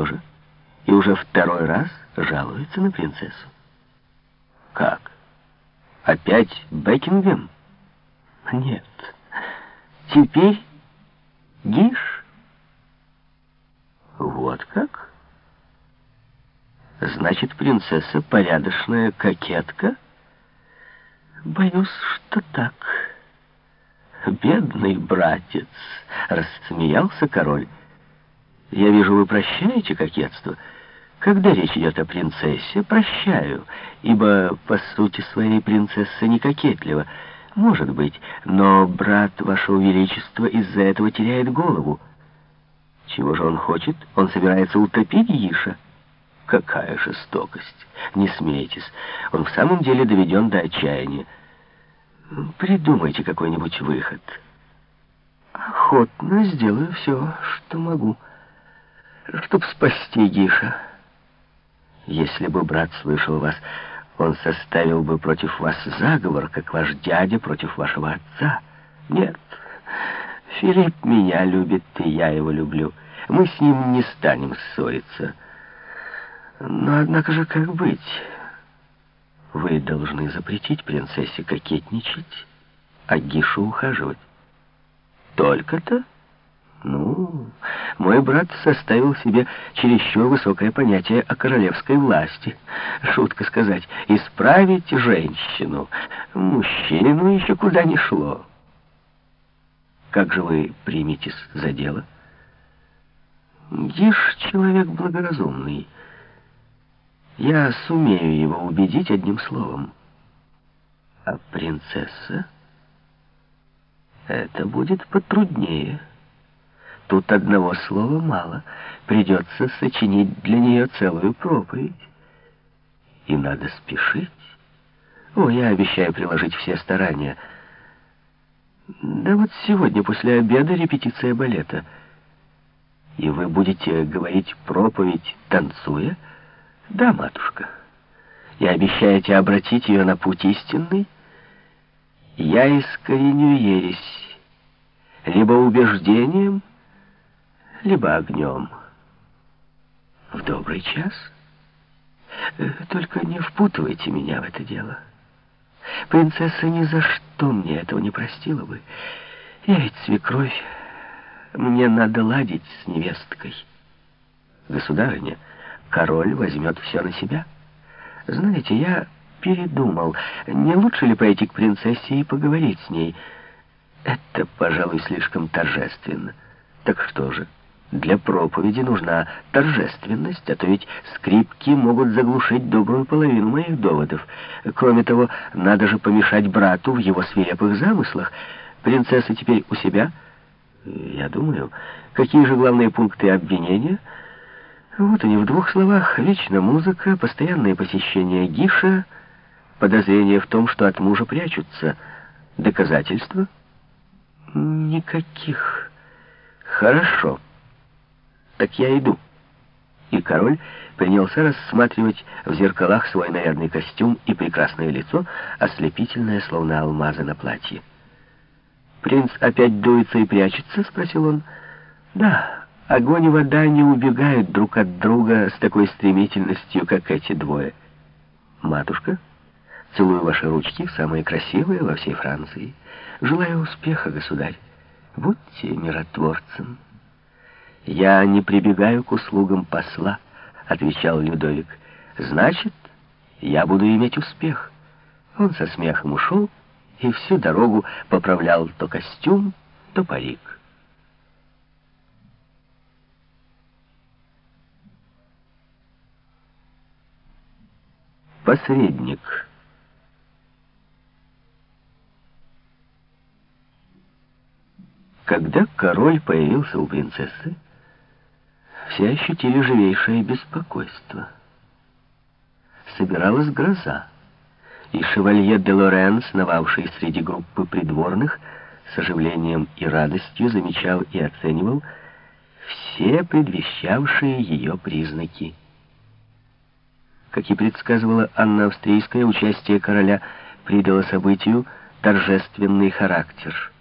что же? И уже второй раз жалуется на принцессу. Как? Опять Бекингем? Нет. Теперь Гиш. Вот как? Значит, принцесса порядочная кокетка? Боюсь, что так. Бедный братец, рассмеялся король. Я вижу, вы прощаете кокетство. Когда речь идет о принцессе, прощаю, ибо по сути своей принцесса не кокетлива. Может быть, но брат вашего величества из-за этого теряет голову. Чего же он хочет? Он собирается утопить Иша. Какая жестокость! Не смейтесь. Он в самом деле доведен до отчаяния. Придумайте какой-нибудь выход. Охотно сделаю все, что могу, чтоб спасти Гиша. Если бы брат слышал вас, он составил бы против вас заговор, как ваш дядя против вашего отца. Нет, Филипп меня любит, и я его люблю. Мы с ним не станем ссориться. Но, однако же, как быть? Вы должны запретить принцессе кокетничать, а Гишу ухаживать. Только-то? Ну, мой брат составил себе чересчур высокое понятие о королевской власти. Шутка сказать, исправить женщину. Мужчину еще куда ни шло. Как же вы приметесь за дело? Гиш человек благоразумный. Я сумею его убедить одним словом. А принцесса? Это будет потруднее. Тут одного слова мало. Придется сочинить для нее целую проповедь. И надо спешить. О, я обещаю приложить все старания. Да вот сегодня после обеда репетиция балета. И вы будете говорить проповедь, танцуя? Да, матушка. И обещаете обратить ее на путь истинный? Я искореню ересь либо убеждением, либо огнем. В добрый час. Э, только не впутывайте меня в это дело. Принцесса ни за что мне этого не простила бы. Я ведь свекровь. Мне надо ладить с невесткой. Государыня, король возьмет все на себя. Знаете, я передумал, не лучше ли пойти к принцессе и поговорить с ней? Это, пожалуй, слишком торжественно. Так что же? Для проповеди нужна торжественность, а то ведь скрипки могут заглушить добрую половину моих доводов. Кроме того, надо же помешать брату в его свирепых замыслах. Принцесса теперь у себя? Я думаю. Какие же главные пункты обвинения? Вот они в двух словах. Вечно музыка, постоянное посещение Гиша, подозрение в том, что от мужа прячутся. Доказательства? Никаких. Хорошо так я иду». И король принялся рассматривать в зеркалах свой нарядный костюм и прекрасное лицо, ослепительное, словно алмазы на платье. «Принц опять дуется и прячется?» — спросил он. «Да, огонь и вода не убегают друг от друга с такой стремительностью, как эти двое. Матушка, целую ваши ручки, самые красивые во всей Франции. Желаю успеха, государь. Будьте миротворцем». «Я не прибегаю к услугам посла», — отвечал Людовик. «Значит, я буду иметь успех». Он со смехом ушел и всю дорогу поправлял то костюм, то парик. Посредник. Когда король появился у принцессы, все ощутили живейшее беспокойство. Собиралась гроза, и шевалье де Лорен, сновавший среди группы придворных, с оживлением и радостью замечал и оценивал все предвещавшие ее признаки. Как и предсказывала Анна Австрийская, участие короля придало событию торжественный характер —